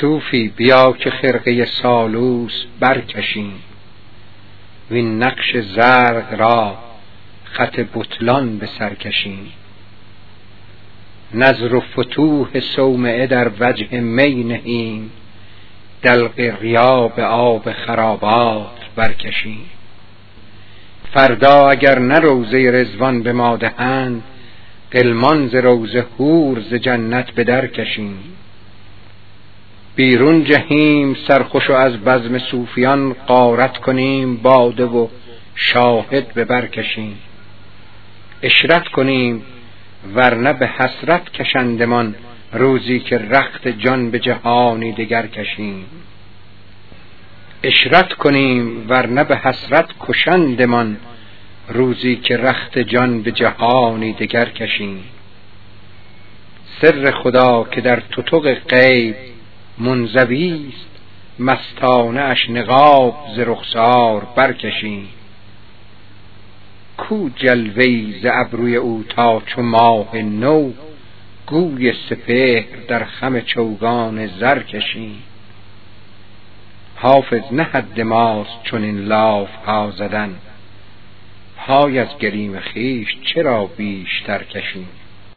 صوفی بیا که خرقه سالوس برکشیم. وین نقش زرق را خط بطلان به سر کشیم. نظر و فتوح صومعه در وجه می نهیم. دلق ریا به آب خرابات برکشیم. فردا اگر نه روزه رزوان به ما دهند غلمان ز روزه حور ز جنت به در کشیم. بیرون جهیم سرخوش و از بزم صوفیان غارت کنیم باده و شاهد به بر کشیم. اشرت کنیم ورنه به حسرت کشندمان روزی که رخت جان به جهانی دگر کشیم. اشرت کنیم ورنه به حسرت کشندمان روزی که رخت جان به جهانی دگر کشیم. سر خدا که در تتق غیب منزوی است مستانه اش نقاب ز رخسار برکشیم کو جلوه ز ابروی او تا چو ماه نو گوی سپهر در خم چوگان زر کشیم حافظ نه حد ماست چنین لاف ها زدن. پای از گریم خویش چرا بیشتر کشیم